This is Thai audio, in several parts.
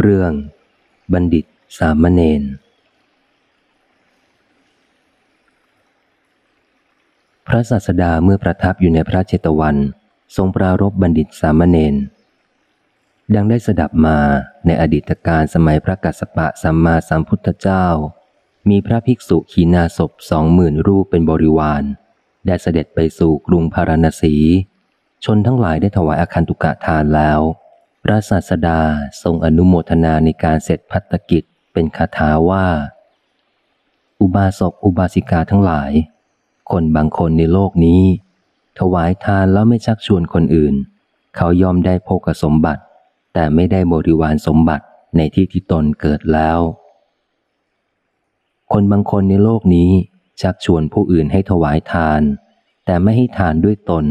เรื่องบัณฑิตสามเณร พระศาสดาเมื่อประทับอยู่ในพระเจตวัน ทรงปรารบบัณฑิตสามเณร ดังได้สดับมาในอดีตการสมัยพระกัสสปะสัมมาสัมพุทธเจ้า มีพระภิกษุขีนาศพสองหมื่นรูปเป็นบริวาร ได้เสด็จไปสู่กรุงพาราณสี ชนทั้งหลายได้ถวายอาคันตุกะทานแล้ว พระศาสดาทรงอนุโมทนาในการเสร็จพัฒกิจเป็นคาถาว่า อุบาสกอุบาสิกาทั้งหลาย คนบางคนในโลกนี้ ถวายทานแล้วไม่ชักชวนคนอื่น เขายอมได้โภกสมบัติ แต่ไม่ได้บริวารสมบัติในที่ที่ตนเกิดแล้ว คนบางคนในโลกนี้ ชักชวนผู้อื่นให้ถวายทาน แต่ไม่ให้ทานด้วยตน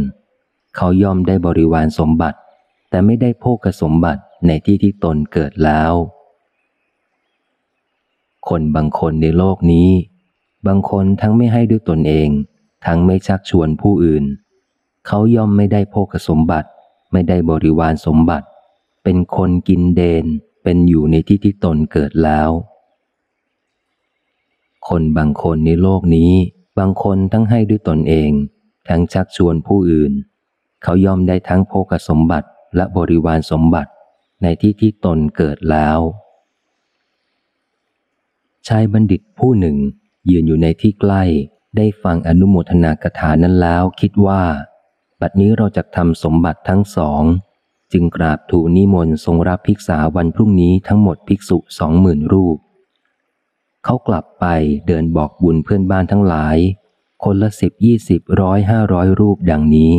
เขายอมได้บริวารสมบัติ แต่ไม่ได้โภกสมบัติในที่ที่ตนเกิดแล้ว คนบางคนในโลกนี้ บางคนทั้งไม่ให้ด้วยตนเอง ทั้งไม่ชักชวนผู้อื่น เขาย่อมไม่ได้โภกสมบัติ ไม่ได้บริวารสมบัติ เป็นคนกินเดน เป็นอยู่ในที่ที่ตนเกิดแล้ว คนบางคนในโลกนี้ บางคนทั้งให้ด้วยตนเอง ทั้งชักชวนผู้อื่น เขาย่อมได้ทั้งโภกสมบัติ และบริวารสมบัติในที่ที่ตนเกิดแล้ว ชายบัณฑิตผู้หนึ่ง ยืนอยู่ในที่ใกล้ได้ฟังอนุโมทนากถานั้นแล้วคิดว่า บัดนี้เราจะทำสมบัติทั้งสอง จึงกราบทูลนิมนต์ทรงรับภิกษาวันพรุ่งนี้ทั้งหมดภิกษุสองหมื่นรูป เขากลับไปเดินบอกบุญเพื่อนบ้านทั้งหลาย คนละสิบยี่สิบร้อยห้าร้อยรูปดังนี้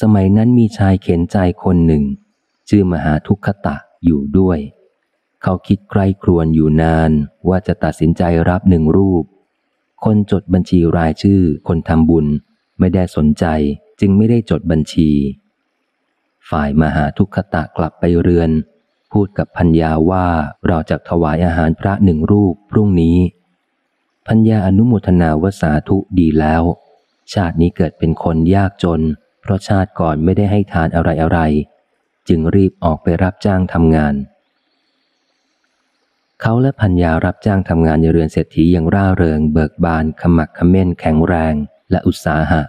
สมัยนั้นมีชายเข็นใจคนหนึ่ง ชื่อมหาทุกขตะอยู่ด้วย เขาคิดใกล้ครวนอยู่นานว่าจะตัดสินใจรับหนึ่งรูป คนจดบัญชีรายชื่อคนทำบุญไม่ได้สนใจจึงไม่ได้จดบัญชี ฝ่ายมหาทุกขตะกลับไปเรือน พูดกับพัญญาว่าเราจะถวายอาหารพระหนึ่งรูปพรุ่งนี้พัญญาอนุโมทนาวสาธุดีแล้ว ชาตินี้เกิดเป็นคนยากจน เพราะชาติก่อนไม่ได้ให้ทานอะไรอะไร จึงรีบออกไปรับจ้างทำงาน เขาและพัญญารับจ้างทำงานในเรือนเศรษฐีอย่างร่าเริง เบิกบานขมักขม้นแข็งแรงและอุตสาหะ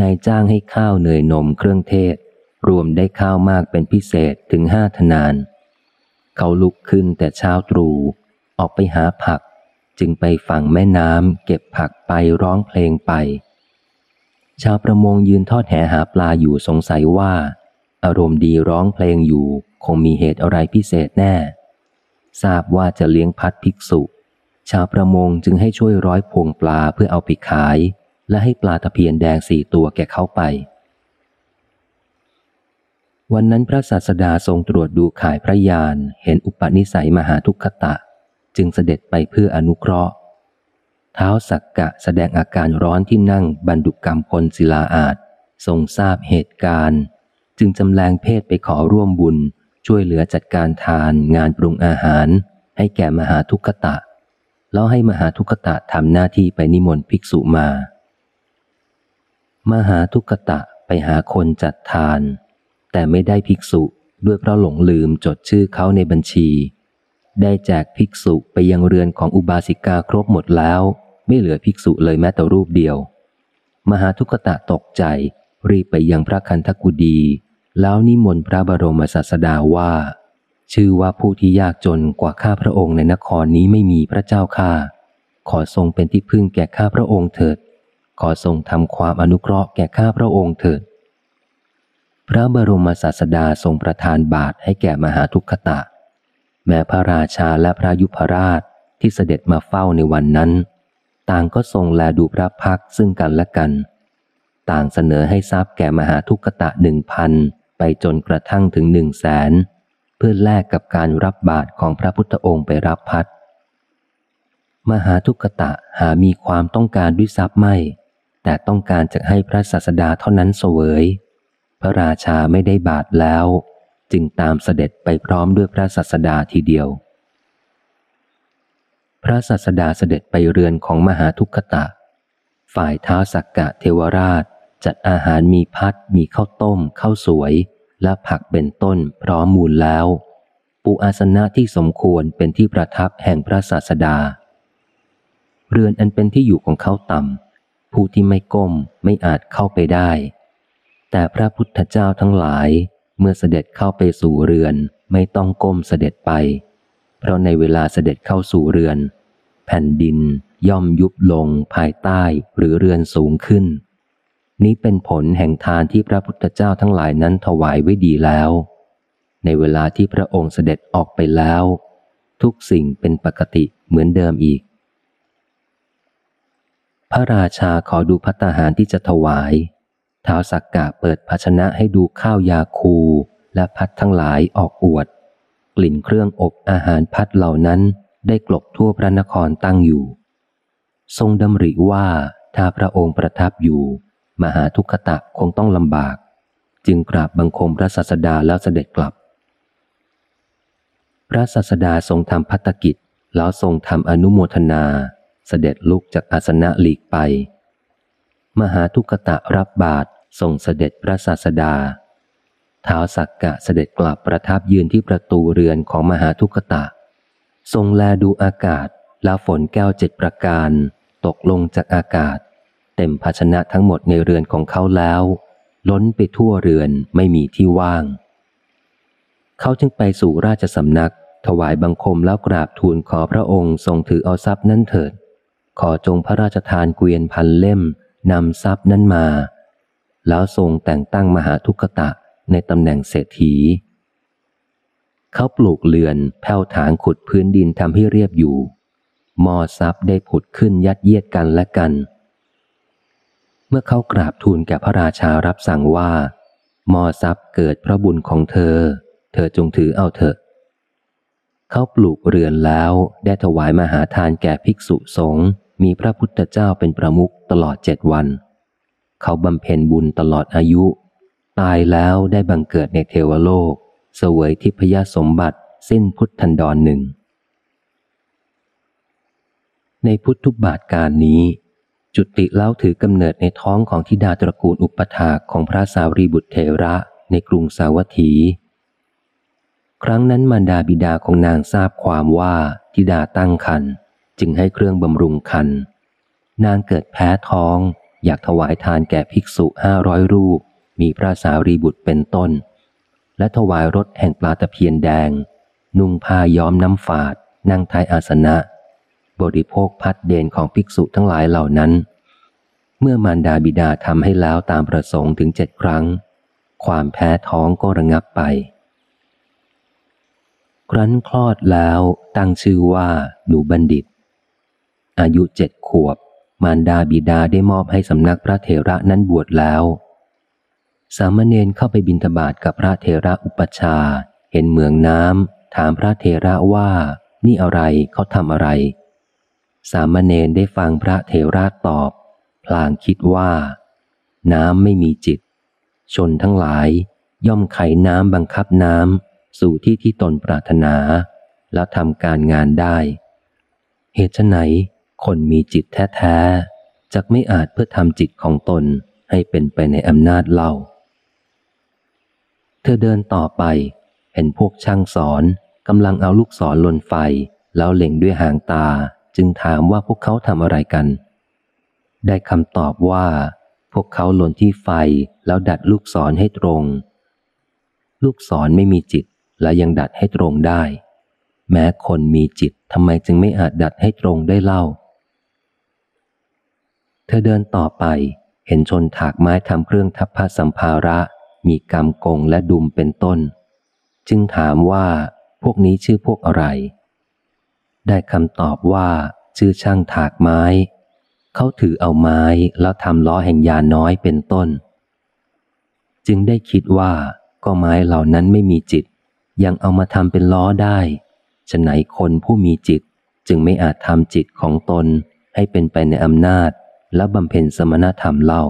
นายจ้างให้ข้าวเนยนมเครื่องเทศ รวมได้ข้าวมากเป็นพิเศษถึงห้าทนาน เขาลุกขึ้นแต่เช้าตรู่ออกไปหาผัก จึงไปฝั่งแม่น้ำเก็บผักไปร้องเพลงไป ชาวประมงยืนทอดแหหาปลาอยู่สงสัยว่า อารมณ์ดีร้องเพลงอยู่ คงมีเหตุอะไรพิเศษแน่ ทราบว่าจะเลี้ยงพัดภิกษุ ชาวประมงจึงให้ช่วยร้อยพวงปลาเพื่อเอาไปขาย และให้ปลาตะเพียนแดงสี่ตัวแก่เขาไป วันนั้นพระศาสดาทรงตรวจดูขายพระยานเห็นอุปนิสัยมหาทุกขตะ จึงเสด็จไปเพื่ออนุเคราะห์ ท้าสักกะแสดงอาการร้อนที่นั่งบรรดุกรรมพลศิลาอาจทรงทราบเหตุการณ์ จึงจำแรงเพศไปขอร่วมบุญ ช่วยเหลือจัดการทานงานปรุงอาหาร ให้แก่มหาทุกตะ แล้วให้มหาทุกตะทำหน้าที่ไปนิมนต์ภิกษุมา มหาทุกตะไปหาคนจัดทาน แต่ไม่ได้ภิกษุด้วยเพราะหลงลืมจดชื่อเขาในบัญชี ได้แจกภิกษุไปยังเรือนของอุบาสิกาครบหมดแล้ว ไม่เหลือภิกษุเลยแม้แต่รูปเดียว มหาทุกตะตกใจ รีบไปยังพระคันธกุดี แล้วนิมนต์พระบรมศาสดาว่า ชื่อว่าผู้ที่ยากจนกว่าข้าพระองค์ในนครนี้ไม่มีพระเจ้าข้าขอทรงเป็นที่พึ่งแก่ข้าพระองค์เถิด ขอทรงทำความอนุเคราะห์แก่ข้าพระองค์เถิด พระบรมศาสดาทรงประทานบาตรให้แก่มหาทุกขตะ แม้พระราชาและพระยุพราชที่เสด็จมาเฝ้าในวันนั้น ต่างก็ทรงแลดูพระพักซึ่งกันและกัน ต่างเสนอให้ทรัพย์แก่มหาทุกตะหนึ่งพันไปจนกระทั่งถึงหนึ่งแสนเพื่อแลกกับการรับบาตรของพระพุทธองค์ไปรับพัดมหาทุกตะหามีความต้องการด้วยทรัพย์ไม่ แต่ต้องการจะให้พระศาสดาเท่านั้นเสวย พระราชาไม่ได้บาตรแล้ว จึงตามเสด็จไปพร้อมด้วยพระศาสดาทีเดียว พระศาสดาเสด็จไปเรือนของมหาทุกขตะ ฝ่ายเท้าสักกะเทวราช จัดอาหารมีพัดมีข้าวต้มข้าวสวย และผักเป็นต้นพร้อมมูลแล้ว ปูอาสนะที่สมควรเป็นที่ประทับแห่งพระศาสดา เรือนอันเป็นที่อยู่ของเขาต่ำผู้ที่ไม่ก้มไม่อาจเข้าไปได้ แต่พระพุทธเจ้าทั้งหลายเมื่อเสด็จเข้าไปสู่เรือนไม่ต้องก้มเสด็จไป เพราะในเวลาเสด็จเข้าสู่เรือน แผ่นดินย่อมยุบลงภายใต้หรือเรือนสูงขึ้น นี้เป็นผลแห่งทานที่พระพุทธเจ้าทั้งหลายนั้นถวายไว้ดีแล้ว ในเวลาที่พระองค์เสด็จออกไปแล้ว ทุกสิ่งเป็นปกติเหมือนเดิมอีก พระราชาขอดูพัตหารที่จะถวายท้าวสักกะเปิดภาชนะให้ดูข้าวยาคูและพัดทั้งหลายออกอวด กลิ่นเครื่องอบอาหารพัดเหล่านั้นได้กลบทั่วพระนครตั้งอยู่ ทรงดำริว่าถ้าพระองค์ประทับอยู่ มหาทุกขตะคงต้องลำบาก จึงกราบบังคมพระศาสดาแล้วเสด็จกลับ พระศาสดาทรงทำพัตกิจแล้วทรงทำอนุโมทนาเสด็จลุกจากอาสนะหลีกไป มหาทุกตะรับบาตรทรงเสด็จพระศาสดา ท้าวสักกะเสด็จกลับประทับยืนที่ประตูเรือนของมหาทุกตะ ทรงแลดูอากาศแล้วฝนแก้วเจ็ดประการ ตกลงจากอากาศ เต็มภาชนะทั้งหมดในเรือนของเขาแล้ว ล้นไปทั่วเรือนไม่มีที่ว่าง เขาจึงไปสู่ราชสำนัก ถวายบังคมแล้วกราบทูลขอพระองค์ทรงถือเอาทรัพย์นั้นเถิด ขอจงพระราชทานเกวียนพันเล่มนำทรัพย์นั้นมา แล้วทรงแต่งตั้งมหาทุกตะ ในตำแหน่งเศรษฐี เขาปลูกเรือนแผ่วถางขุดพื้นดินทำให้เรียบอยู่มอซับได้ผุดขึ้นยัดเยียดกันและกัน เมื่อเขากราบทูลแก่พระราชารับสั่งว่ามอซับเกิดพระบุญของเธอ เธอจงถือเอาเถอะ เขาปลูกเรือนแล้วได้ถวายมหาทานแก่ภิกษุสงฆ์มีพระพุทธเจ้าเป็นประมุขตลอดเจ็ดวัน เขาบำเพ็ญบุญตลอดอายุ ตายแล้วได้บังเกิดในเทวโลก เสวยทิพยสมบัติสิ้นพุทธันดรหนึ่ง ในพุทธุบาทการนี้ จุติเล่าถือกำเนิดในท้องของธิดาตระกูลอุปถากของพระสาวรีบุตรเทระในกรุงสาวัตถี ครั้งนั้นมารดาบิดาของนางทราบความว่าธิดาตั้งคันจึงให้เครื่องบำรุงคันนางเกิดแพ้ท้อง อยากถวายทานแก่ภิกษุห้าร้อยรูป มีพระสารีบุตรเป็นต้น และถวายรถแห่งปลาตะเพียนแดง นุ่งผ้าย้อมน้ำฝาด นั่งท้ายอาสนะ บริโภคพัดเดนของภิกษุทั้งหลายเหล่านั้น เมื่อมารดาบิดาทำให้แล้วตามประสงค์ถึงเจ็ดครั้ง ความแพ้ท้องก็ระงับไป ครั้นคลอดแล้วตั้งชื่อว่าหนูบัณฑิต อายุเจ็ดขวบมารดาบิดาได้มอบให้สำนักพระเถระนั้นบวชแล้ว สามเณรเข้าไปบินทบาทกับพระเทระอุปชา เห็นเหมืองน้ำถามพระเทระว่า นี่อะไรเขาทำอะไร สามเณรได้ฟังพระเทระตอบ พลางคิดว่า น้ำไม่มีจิต ชนทั้งหลาย ย่อมไขน้ำบังคับน้ำสู่ที่ที่ตนปรารถนา แล้วทำการงานได้ เหตุไหนคนมีจิตแท้ๆจะไม่อาจเพื่อทำจิตของตนให้เป็นไปในอำนาจเล่า เธอเดินต่อไป เห็นพวกช่างสอนกำลังเอาลูกศรลนไฟ แล้วเล็งด้วยหางตาจึงถามว่าพวกเขาทำอะไรกัน ได้คำตอบว่า พวกเขาลนที่ไฟแล้วดัดลูกศรให้ตรง ลูกศรไม่มีจิตและยังดัดให้ตรงได้ แม้คนมีจิตทำไมจึงไม่อาจดัดให้ตรงได้เล่า เธอเดินต่อไปเห็นชนถากไม้ทำเครื่องทัพพระสัมภาระ มีกำกงและดุมเป็นต้น จึงถามว่าพวกนี้ชื่อพวกอะไร ได้คำตอบว่าชื่อช่างถากไม้ เขาถือเอาไม้แล้วทำล้อแห่งยาน้อยเป็นต้น จึงได้คิดว่าก็ไม้เหล่านั้นไม่มีจิต ยังเอามาทำเป็นล้อได้ฉะไหนคนผู้มีจิตจึงไม่อาจทำจิตของตนให้เป็นไปในอำนาจและบำเพ็ญสมณธรรมเล่า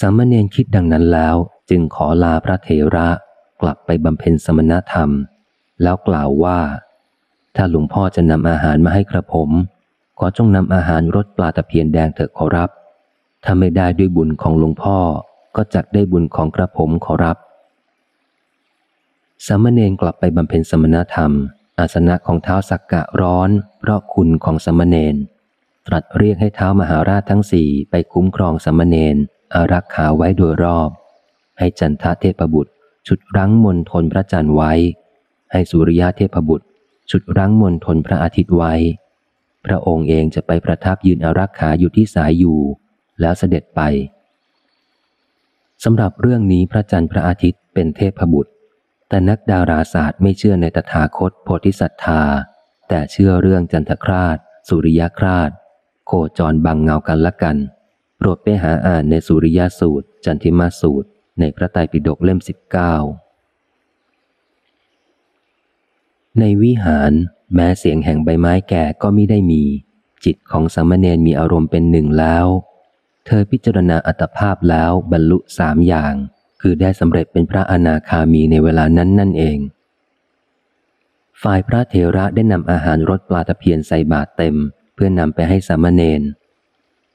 สามเณรคิดดังนั้นแล้ว จึงขอลาพระเถระกลับไปบำเพ็ญสมณธรรม แล้วกล่าวว่า ถ้าหลวงพ่อจะนำอาหารมาให้กระผม ขอจงนำอาหารรสปลาตะเพียนแดงเถอะขอรับ ถ้าไม่ได้ด้วยบุญของหลวงพ่อก็จักได้บุญของกระผมขอรับ สามเณรกลับไปบำเพ็ญสมณธรรม อาสนะของเท้าสักกะร้อน เพราะคุณของสามเณรตรัสเรียกให้เท้ามหาราชทั้งสี่ไปคุ้มครองสามเณร อารักขาไว้โดยรอบ ให้จันทเทพบุตร ชุดรั้งมนทนพระจันทร์ไว้ ให้สุริยะเทพบุตร ชุดรั้งมนทนพระอาทิตย์ไว้ พระองค์เองจะไปประทับยืนอารักขาอยู่ที่สายอยู่ แล้วเสด็จไปสำหรับเรื่องนี้พระจันทร์พระอาทิตย์เป็นเทพบุตร แต่นักดาราศาสตร์ไม่เชื่อในตถาคตโพธิสัตธาแต่เชื่อเรื่องจันทคราช สุริยคราช โคจรบังเงากันละกัน รดไปหาอ่านในสุริยสูตร จันทิมาสูตร ในพระไตรปิฎกเล่มสิบเก้าในวิหารแม้เสียงแห่งใบไม้แก่ก็มิได้มี จิตของสามเณรมีอารมณ์เป็นหนึ่งแล้ว เธอพิจารณาอัตภาพแล้วบรรลุสามอย่าง คือได้สำเร็จเป็นพระอนาคามีในเวลานั้นนั่นเอง ฝ่ายพระเถระได้นำอาหารรสปลาตะเพียนใส่บาตรเต็ม เพื่อนนำไปให้สามเณร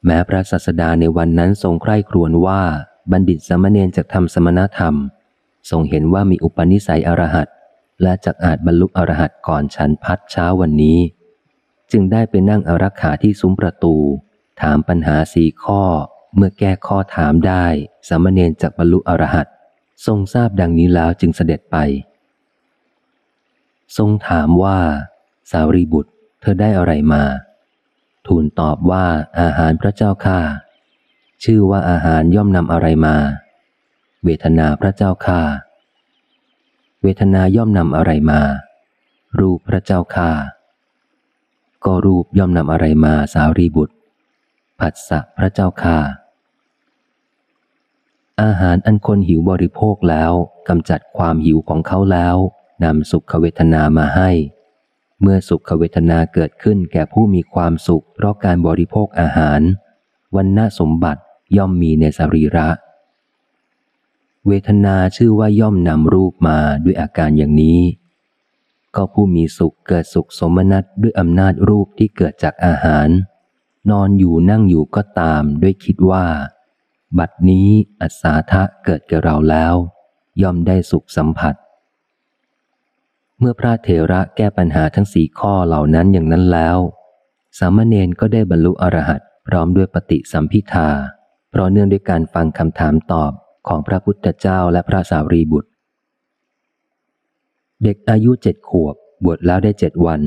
แม้พระศาสดาในวันนั้นทรงใคร่ครวญว่าบัณฑิตสามเณรจะทำสมณธรรม ทรงเห็นว่ามีอุปนิสัยอรหัตและจักอาจบรรลุอรหัตก่อนฉันพัดเช้าวันนี้ จึงได้ไปนั่งอารักขาที่ซุ้มประตู ถามปัญหาสี่ข้อเมื่อแก้ข้อถามได้สามเณรจากบรรลุอรหัตทรงทราบดังนี้แล้วจึงเสด็จไป ทรงถามว่า สาวรีบุตร เธอได้อะไรมา ทูลตอบว่าอาหารพระเจ้าค่าชื่อว่าอาหารย่อมนำอะไรมา เวทนาพระเจ้าค่าเวทนาย่อมนำอะไรมา รูปพระเจ้าค่าก็รูปย่อมนำอะไรมาสารีบุตร ผัสสะพระเจ้าค่าอาหารอันคนหิวบริโภคแล้วกำจัดความหิวของเขาแล้วนำสุขเวทนามาให้ เมื่อสุขเวทนาเกิดขึ้นแก่ผู้มีความสุข เพราะการบริโภคอาหาร วันน่าสมบัติย่อมมีในสรีระ เวทนาชื่อว่าย่อมนำรูปมาด้วยอาการอย่างนี้ ก็ผู้มีสุขเกิดสุขสมนัตด้วยอำนาจรูปที่เกิดจากอาหาร นอนอยู่นั่งอยู่ก็ตามด้วยคิดว่า บัดนี้อัศาทะเกิดแก่เราแล้ว ย่อมได้สุขสัมผัส เมื่อพระเถระแก้ปัญหาทั้งสี่ข้อเหล่านั้นอย่างนั้นแล้ว สามเณรก็ได้บรรลุอรหัตพร้อมด้วยปฏิสัมพิทาเพราะเนื่องด้วยการฟังคำถามตอบของพระพุทธเจ้าและพระสารีบุตร เด็กอายุเจ็ดขวบบวชแล้วได้เจ็ดวัน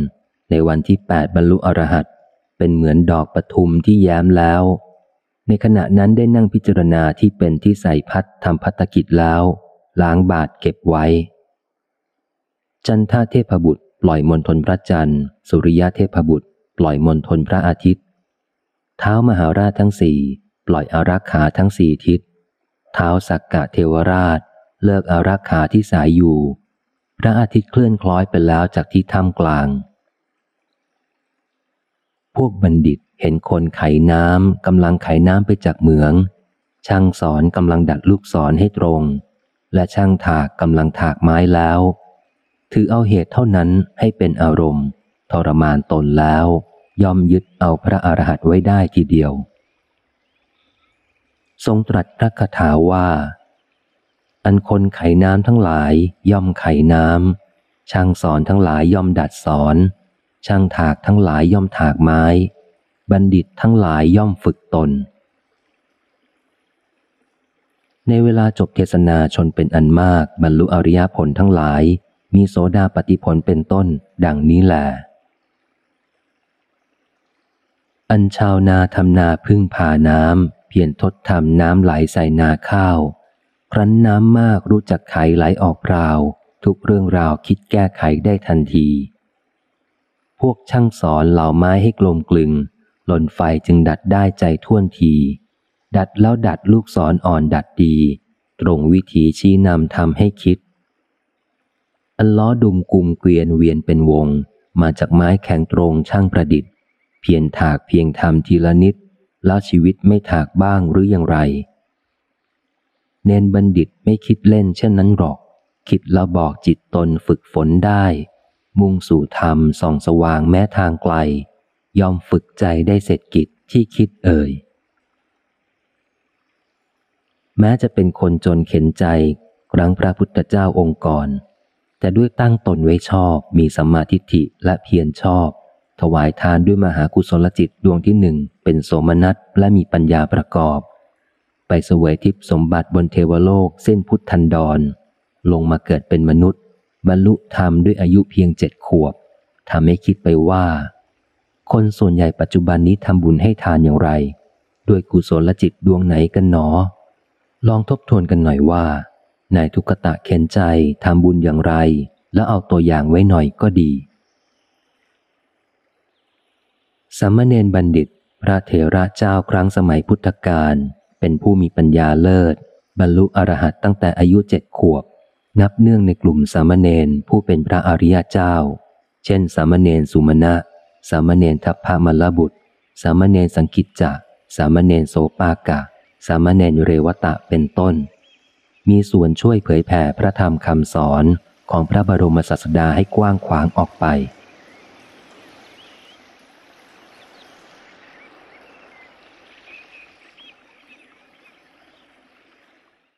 ในวันที่แปดบรรลุอรหัตเป็นเหมือนดอกปทุมที่แย้มแล้ว ในขณะนั้นได้นั่งพิจารณาที่เป็นที่ใส่พัดทำพัตกิจแล้ว ล้างบาทเก็บไว้ จันทาเทพบุตรปล่อยมนทนพระจันทร์ สุริยะเทพบุตร ปล่อยมนทนพระอาทิตย์ เท้ามหาราชทั้งสี่ปล่อยอารักขาทั้งสี่ทิศ เท้าสักกะเทวราช เลิกอารักขาที่สายอยู่ พระอาทิตย์เคลื่อนคล้อยไปแล้วจากที่ถ้ำกลาง พวกบัณฑิตเห็นคนไขน้ำกำลังไขน้ำไปจากเหมือง ช่างสอนกำลังดัดลูกศรให้ตรง และช่างถากกำลังถากไม้แล้ว ถือเอาเหตุเท่านั้นให้เป็นอารมณ์ ทรมานตนแล้วยอมยึดเอาพระอรหันต์ไว้ได้ทีเดียว ทรงตรัสพระคาถาว่า อันคนไขน้ำทั้งหลาย ย่อมไขน้ำช่างสอนทั้งหลายย่อมดัดสอน ช่างถากทั้งหลายย่อมถากไม้ บัณฑิตทั้งหลายย่อมฝึกตนในเวลาจบเทศนาชนเป็นอันมากบรรลุอริยผลทั้งหลาย มีโสดาปฏิผลเป็นต้นดังนี้แหละอันชาวนาทำนาพึ่งพาน้ำเพียรทดทำน้ำไหลใส่นาข้าว ครั้นน้ำมากรู้จักไขไหลออกราวทุกเรื่องราวคิดแก้ไขได้ทันที พวกช่างสอนเหล่าไม้ให้กลมกลึง หล่นไฟจึงดัดได้ใจท่วนที ดัดแล้วดัดลูกศรออ่อนดัดดี ตรงวิธีชี้นำทำให้คิด อันล้อดุมกุมเกวียนเวียนเป็นวง มาจากไม้แข็งตรงช่างประดิษฐ์ เพียงถากเพียงทำทีละนิดแล้วชีวิตไม่ถากบ้างหรืออย่างไร เน้นบัณฑิตไม่คิดเล่นเช่นนั้นหรอก คิดแล้วบอกจิตตนฝึกฝนได้ มุ่งสู่ธรรมส่องสว่างแม้ทางไกล ยอมฝึกใจได้เสร็จกิจที่คิดเอ่ย แม้จะเป็นคนจนเข็นใจ ครั้งพระพุทธเจ้าองค์ก่อน แต่ด้วยตั้งตนไว้ชอบ มีสัมมาทิฏฐิและเพียรชอบ ถวายทานด้วยมหากุศลจิตดวงที่หนึ่งเป็นโสมนัสและมีปัญญาประกอบ ไปเสวยทิพย์สมบัติบนเทวโลกเส้นพุทธันดร ลงมาเกิดเป็นมนุษย์ บรรลุธรรมด้วยอายุเพียงเจ็ดขวบทำให้คิดไปว่า คนส่วนใหญ่ปัจจุบันนี้ทำบุญให้ทานอย่างไร ด้วยกุศลจิตดวงไหนกันหนอ ลองทบทวนกันหน่อยว่า นายทุกตะเข็นใจทำบุญอย่างไร แล้วเอาตัวอย่างไว้หน่อยก็ดี สามเณรบัณฑิต พระเถระเจ้าครั้งสมัยพุทธกาลเป็นผู้มีปัญญาเลิศ บรรลุอรหัตตั้งแต่อายุเจ็ดขวบ นับเนื่องในกลุ่มสามเณรผู้เป็นพระอริยเจ้า เช่น สามเณรสุมาณะสามเณรทัพพมลบุตร สามเณรสังคิจจะ สามเณรโสปากะ สามเณรเรวตะเป็นต้น มีส่วนช่วยเผยแผ่พระธรรมคำสอนของพระบรมศาสดาให้กว้างขวางออกไป